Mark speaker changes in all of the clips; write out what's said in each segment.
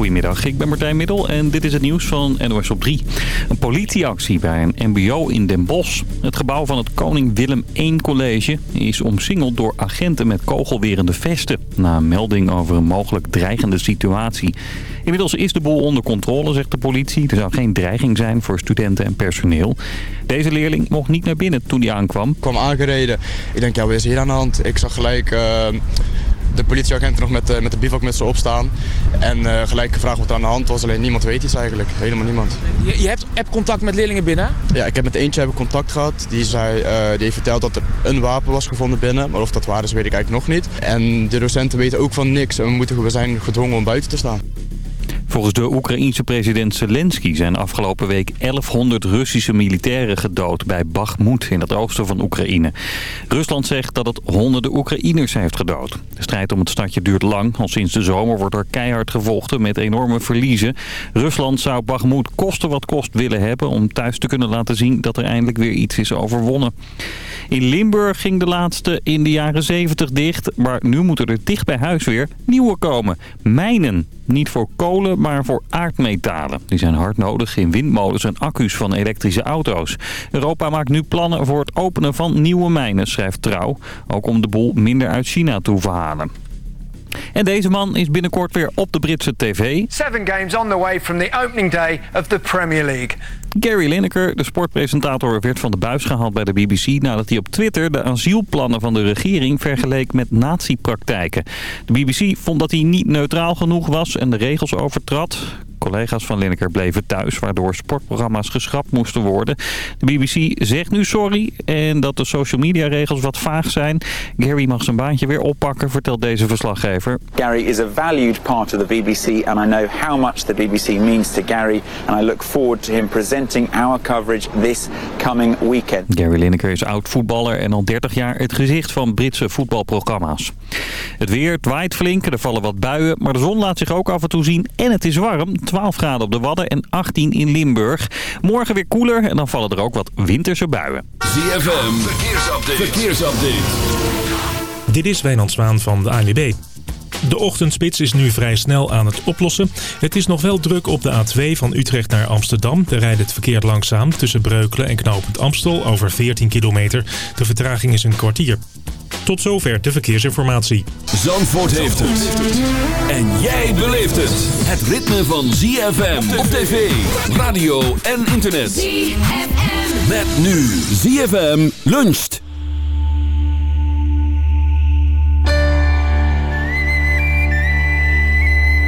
Speaker 1: Goedemiddag, ik ben Martijn Middel en dit is het nieuws van NOS op 3. Een politieactie bij een mbo in Den Bosch. Het gebouw van het Koning Willem I College is omsingeld door agenten met kogelwerende vesten... na melding over een mogelijk dreigende situatie. Inmiddels is de boel onder controle, zegt de politie. Er zou geen dreiging zijn voor studenten en personeel. Deze leerling mocht niet naar binnen toen hij aankwam. Ik
Speaker 2: kwam aangereden. Ik denk, ja, wat hier aan de hand? Ik zag gelijk... Uh de politieagenten nog met, de, met de bivak met ze opstaan. En uh, gelijk gevraagd wat er aan de hand was. Alleen niemand weet iets eigenlijk. Helemaal niemand.
Speaker 3: Je, je hebt app-contact met leerlingen binnen?
Speaker 2: Ja, ik heb met eentje heb contact gehad. Die, zei, uh, die heeft verteld dat er een wapen was gevonden binnen. Maar of dat waar is, weet ik eigenlijk nog niet. En de docenten weten ook van niks. En we, moeten, we zijn gedwongen om buiten te staan.
Speaker 1: Volgens de Oekraïense president Zelensky zijn afgelopen week 1100 Russische militairen gedood bij Bakhmut in het oosten van Oekraïne. Rusland zegt dat het honderden Oekraïners heeft gedood. De strijd om het stadje duurt lang. Al sinds de zomer wordt er keihard gevochten met enorme verliezen. Rusland zou Bakhmut kosten wat kost willen hebben om thuis te kunnen laten zien dat er eindelijk weer iets is overwonnen. In Limburg ging de laatste in de jaren 70 dicht, maar nu moeten er dicht bij huis weer nieuwe komen. Mijnen. Niet voor kolen, maar voor aardmetalen. Die zijn hard nodig in windmolens en accu's van elektrische auto's. Europa maakt nu plannen voor het openen van nieuwe mijnen, schrijft Trouw. Ook om de boel minder uit China te hoeven halen. En deze man is binnenkort weer op de Britse tv.
Speaker 4: Seven games on the way from the opening day of the Premier League.
Speaker 1: Gary Lineker, de sportpresentator, werd van de buis gehaald bij de BBC... nadat hij op Twitter de asielplannen van de regering vergeleek met nazi-praktijken. De BBC vond dat hij niet neutraal genoeg was en de regels overtrad. Collega's van Lineker bleven thuis, waardoor sportprogramma's geschrapt moesten worden. De BBC zegt nu sorry en dat de social media regels wat vaag zijn. Gary mag zijn baantje weer oppakken, vertelt deze verslaggever.
Speaker 5: Gary is a valued part of the BBC and I know how much the BBC means to Gary. And I look forward to him presenting our coverage this coming weekend.
Speaker 1: Gary Lineker is oud voetballer en al 30 jaar het gezicht van Britse voetbalprogramma's. Het weer, het waait flink, er vallen wat buien, maar de zon laat zich ook af en toe zien en het is warm. 12 graden op de Wadden en 18 in Limburg. Morgen weer koeler en dan vallen er ook wat winterse buien.
Speaker 6: ZFM, verkeersupdate. verkeersupdate.
Speaker 7: Dit is Wijnand Zwaan van de ANWB. De ochtendspits is nu vrij snel aan het oplossen. Het is nog wel druk op de A2 van Utrecht naar Amsterdam. Daar rijdt het verkeer langzaam tussen Breukelen en Knopend Amstel over 14 kilometer. De vertraging is een kwartier. Tot zover de verkeersinformatie.
Speaker 6: Zandvoort heeft het. En jij beleeft het. Het ritme van ZFM op tv, radio en internet. ZFM. Met nu ZFM luncht.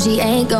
Speaker 8: She ain't going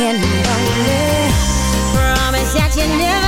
Speaker 9: And only, promise that you never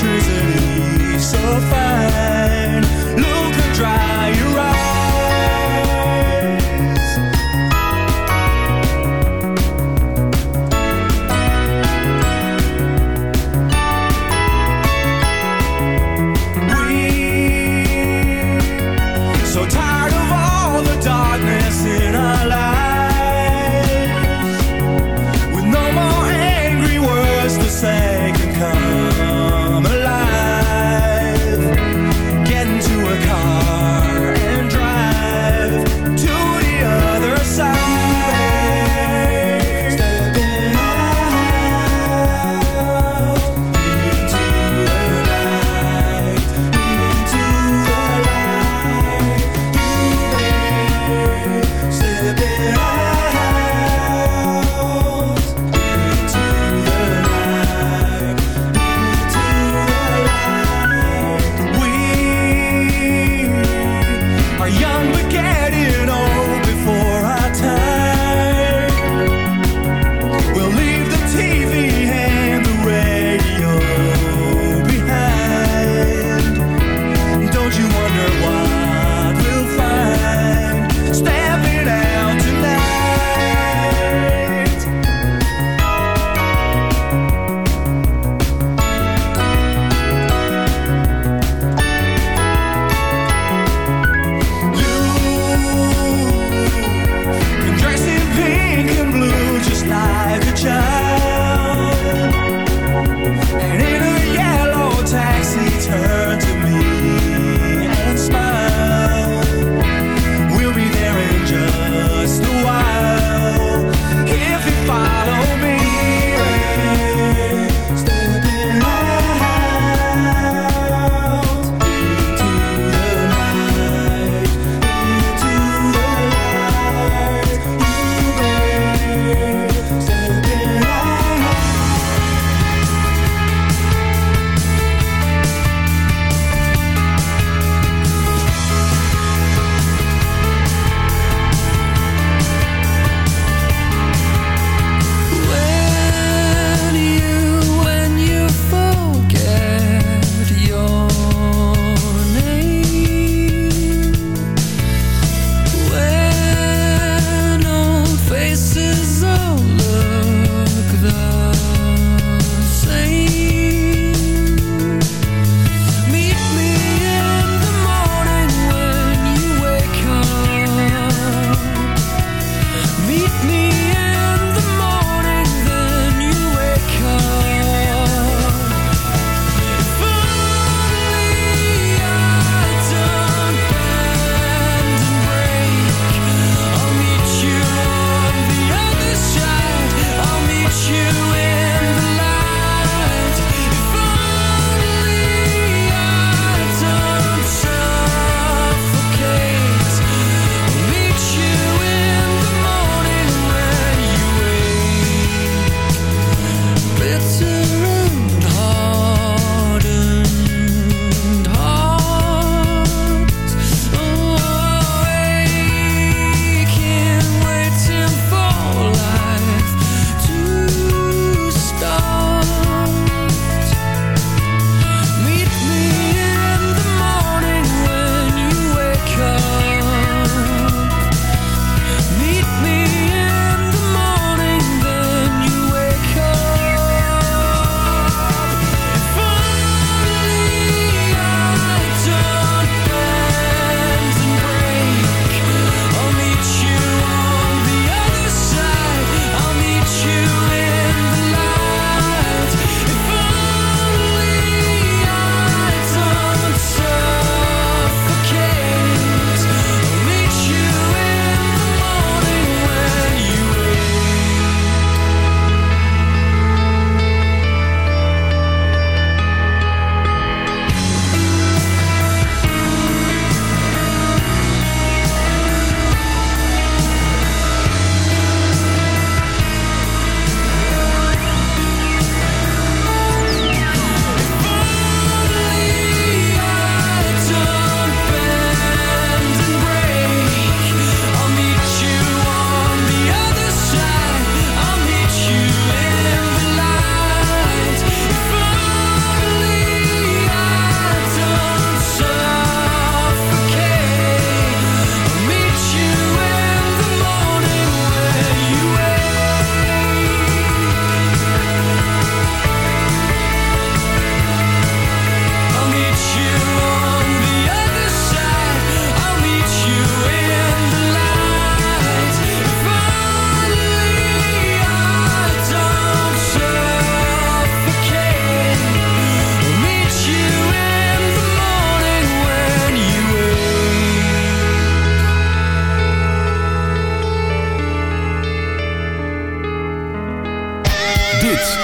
Speaker 9: trees so fine.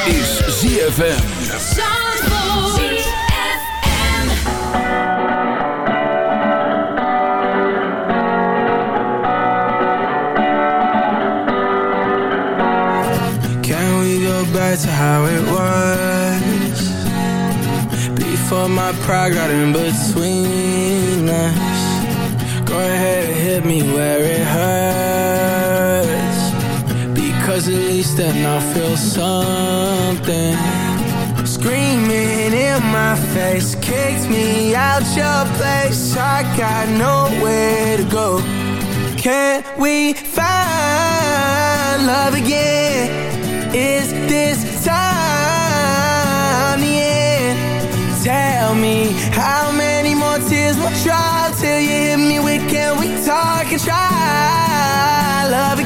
Speaker 9: Is
Speaker 6: ZFM.
Speaker 10: Can we go back to how it was? Before my pride got in between us. Go ahead and hit me where it hurts. Because at least then I'll feel something. Screaming in my face, kicked me out your place. I got nowhere to go. Can we find love again? Is this time the end? Tell me how many more tears will try till you hit me with can we talk and try love again?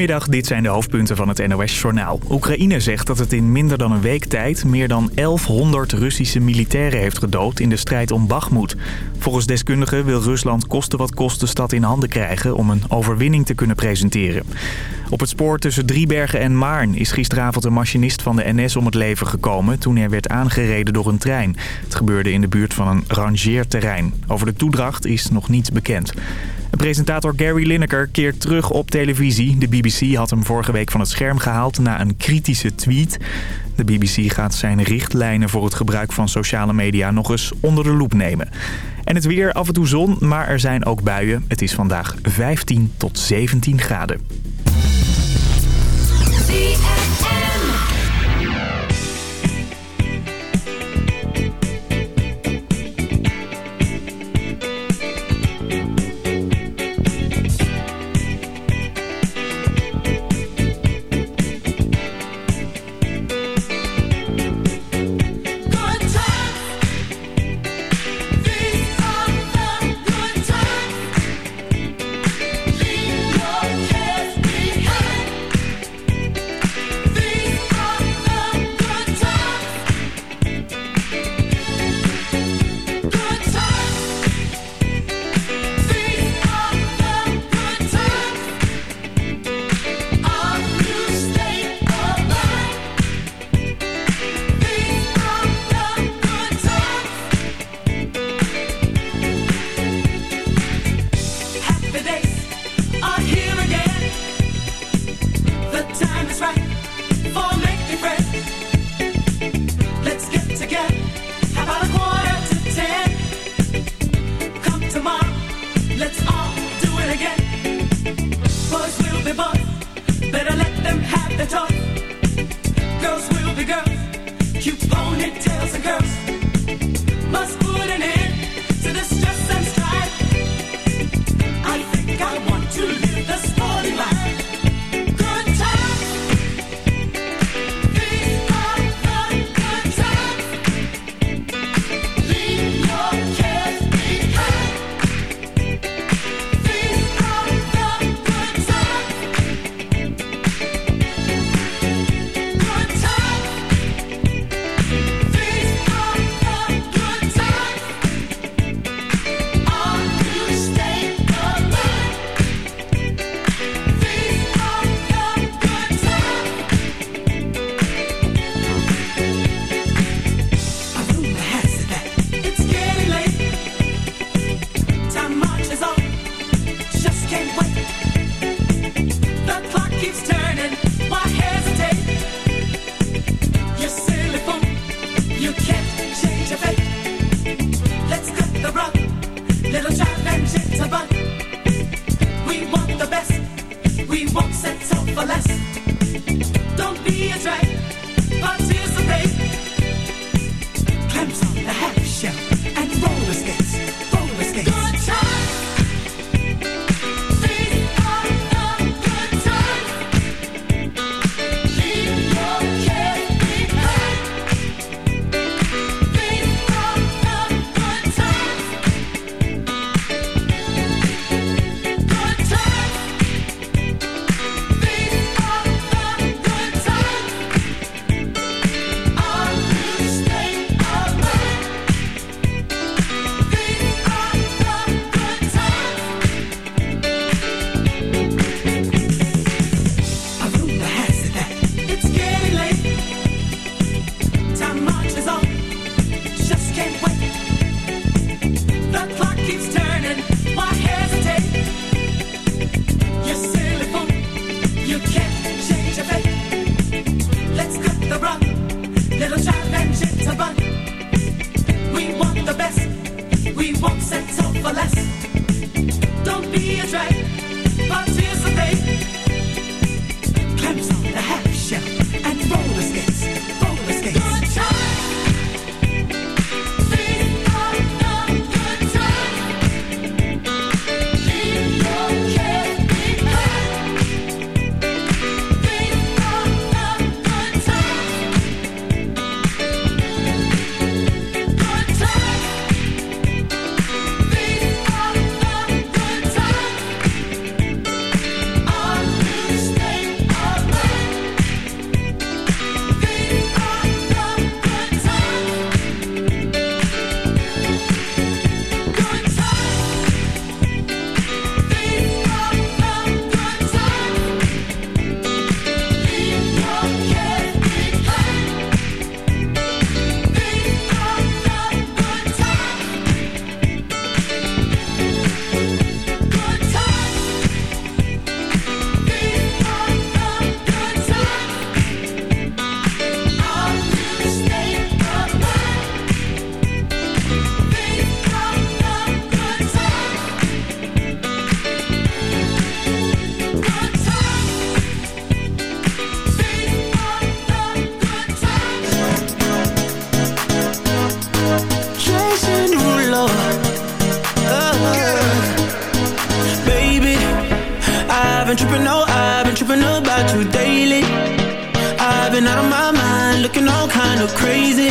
Speaker 11: Goedemiddag, dit zijn de hoofdpunten van het NOS-journaal. Oekraïne zegt dat het in minder dan een week tijd meer dan 1100 Russische militairen heeft gedood in de strijd om Bakhmut. Volgens deskundigen wil Rusland kosten wat kost de stad in handen krijgen om een overwinning te kunnen presenteren. Op het spoor tussen Driebergen en Maarn is gisteravond een machinist van de NS om het leven gekomen toen hij werd aangereden door een trein. Het gebeurde in de buurt van een rangeerterrein. Over de toedracht is nog niets bekend. Presentator Gary Lineker keert terug op televisie. De BBC had hem vorige week van het scherm gehaald na een kritische tweet. De BBC gaat zijn richtlijnen voor het gebruik van sociale media nog eens onder de loep nemen. En het weer, af en toe zon, maar er zijn ook buien. Het is vandaag 15 tot 17 graden.
Speaker 10: Cute ponytails and girls must tripping, no, I've been tripping about you daily. I've been out of my mind, looking all kind of crazy.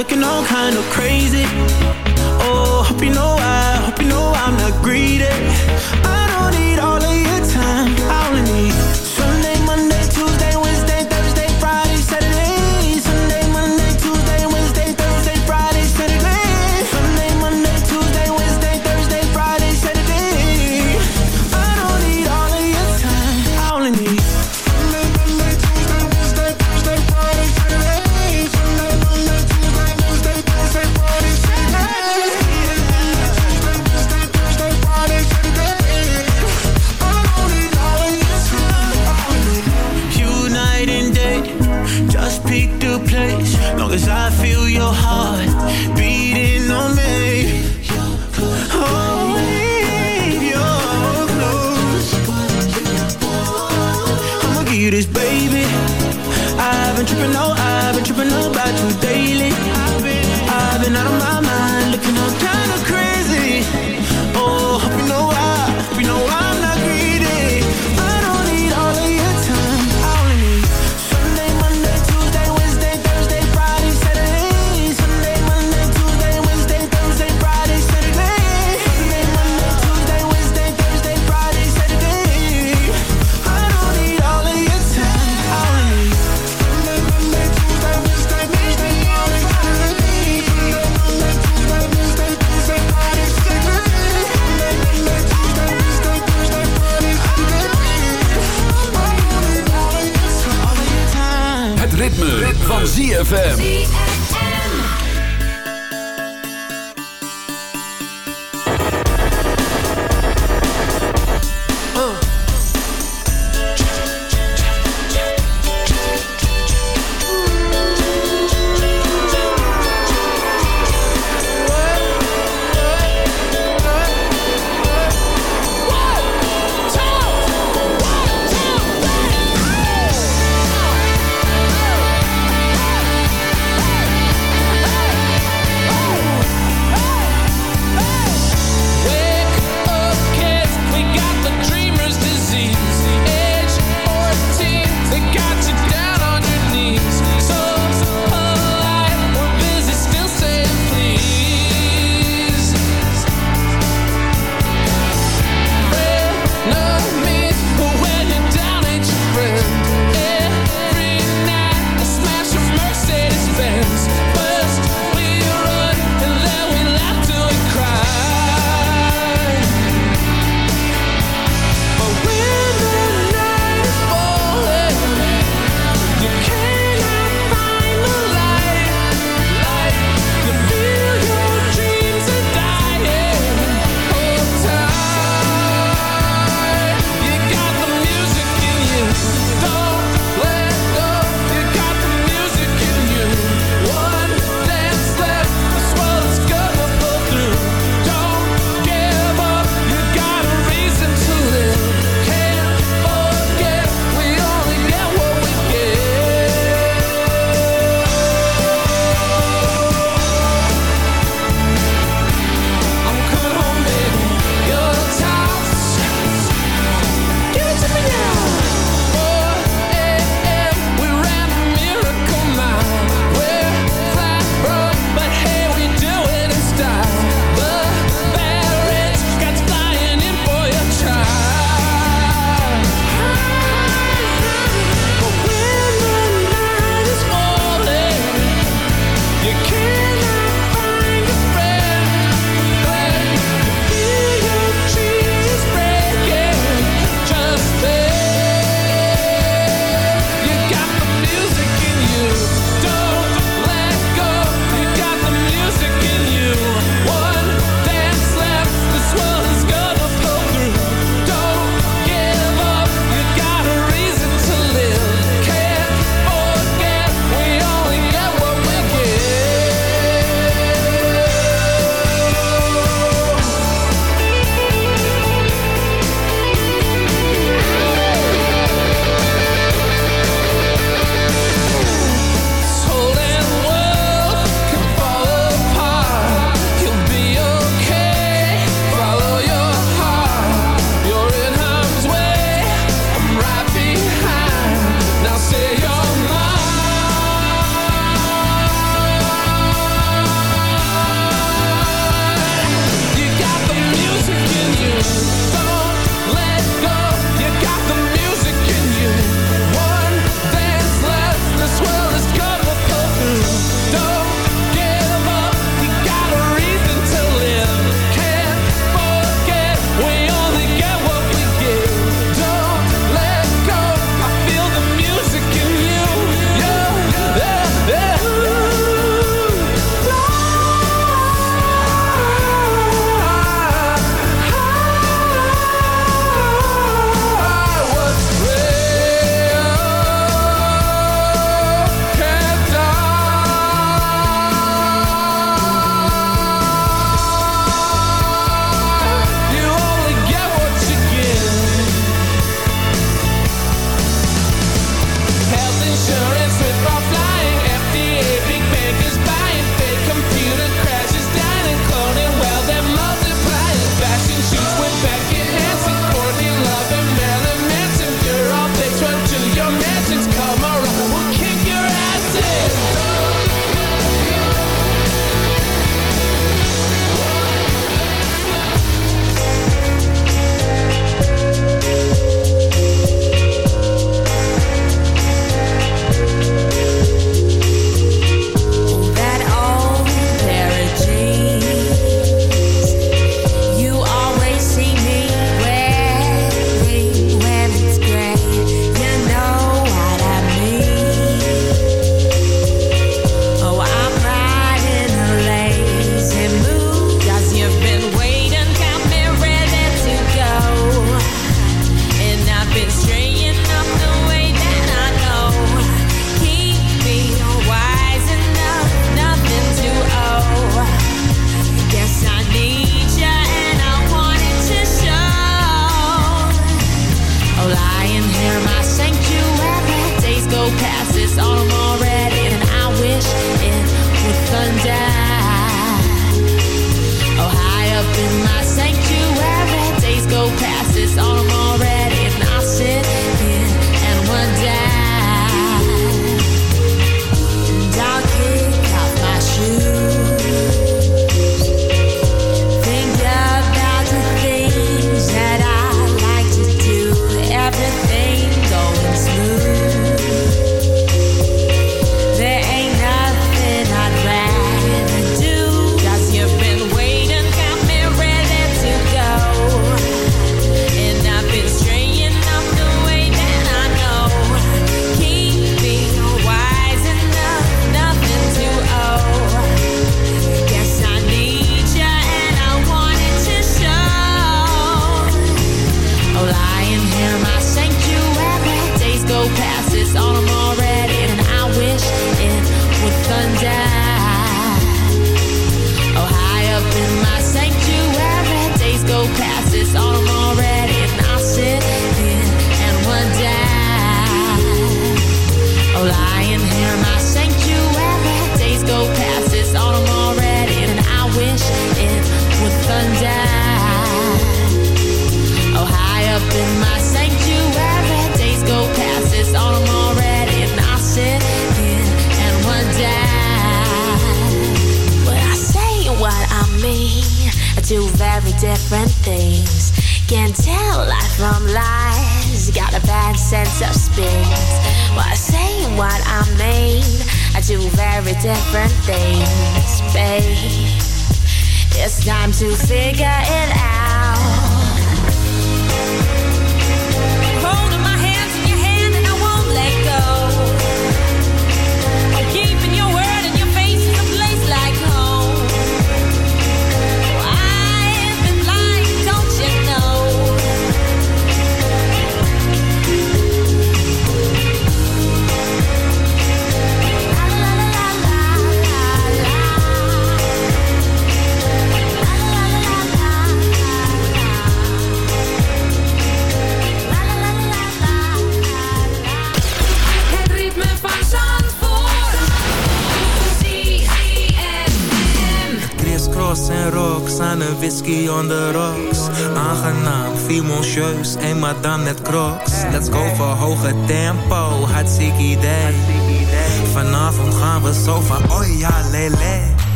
Speaker 10: looking all kind of crazy. this, baby. I've been tripping, no, I've been tripping about you daily. I've been out of my mind
Speaker 6: ZFM.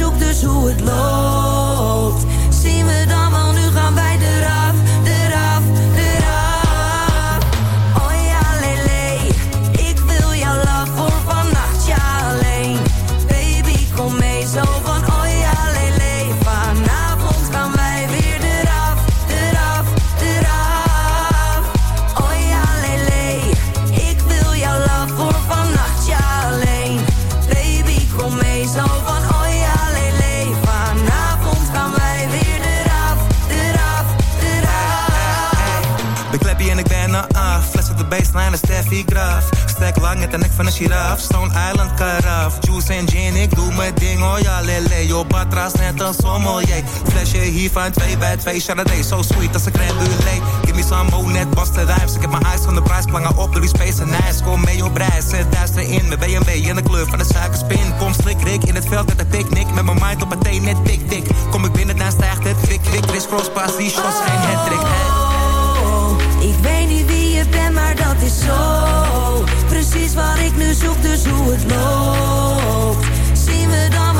Speaker 8: Zoek, dus hoe het loopt. Van
Speaker 10: een giraf. Stone Island karaf. Juice en gin, ik doe mijn ding, oh ja, lele. Yo, batras net een sommelier. Flesje hier van 2 bij 2. Chardonnay, so sweet als een crème brûlée. Give me some more, net Boston Rhymes. Ik heb mijn eyes van de prijs, plangen op door die space en ijs. Kom mee op reis, zet duister in. Met BMW in de kleur van de suikerspin. Kom strik, rik in het veld met een picknick. Met mijn mind op een thee, net tik, tik. Kom ik binnen, dan stijgt het kwik, kwik. Chris Cross, pas die shots, geen hattrick.
Speaker 8: Oh, ik weet is zo. Precies wat ik nu zoek, dus hoe het loopt. Zien we dan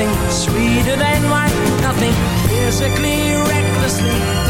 Speaker 12: nothing sweeter than wine, nothing physically, recklessly,